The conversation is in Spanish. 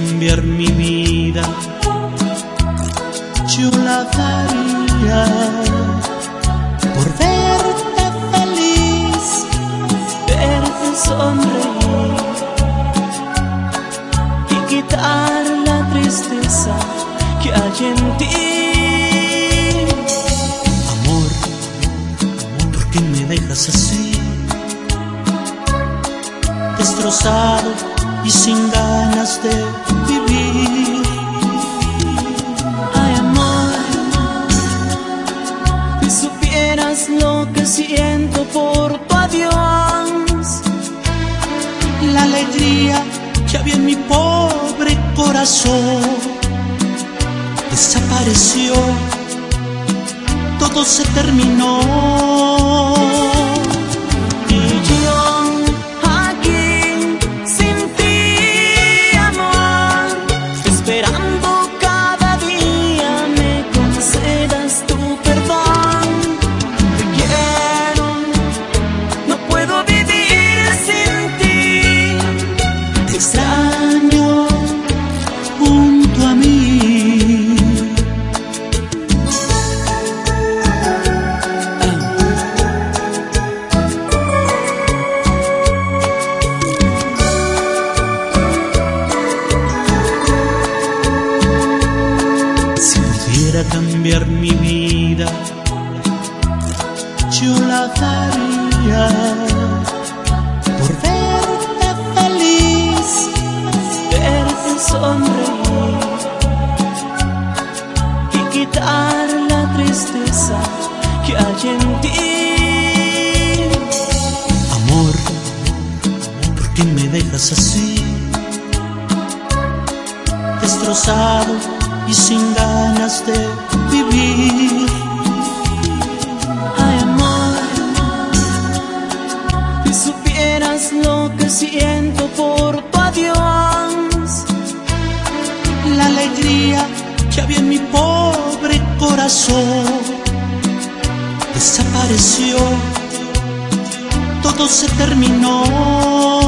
cambiar mi vida, yo la daría por verte feliz, verte sonreír y quitar la tristeza que hay en ti. Amor, ¿por qué me dejas así? Destrozado y sin ganas de vivir. Ay, amor, si supieras lo que siento por tu adiós, la alegría que había en mi pobre corazón desapareció, todo se terminó. Pudiera cambiar mi vida, yo la daría por verte feliz, verte sonreír y quitar la tristeza que hay en ti. Amor, ¿por qué me dejas así? Destrozado y sin ganas de vivir. Ay, amor, si supieras lo que siento por tu adiós, la alegría que había en mi pobre corazón desapareció, todo se terminó.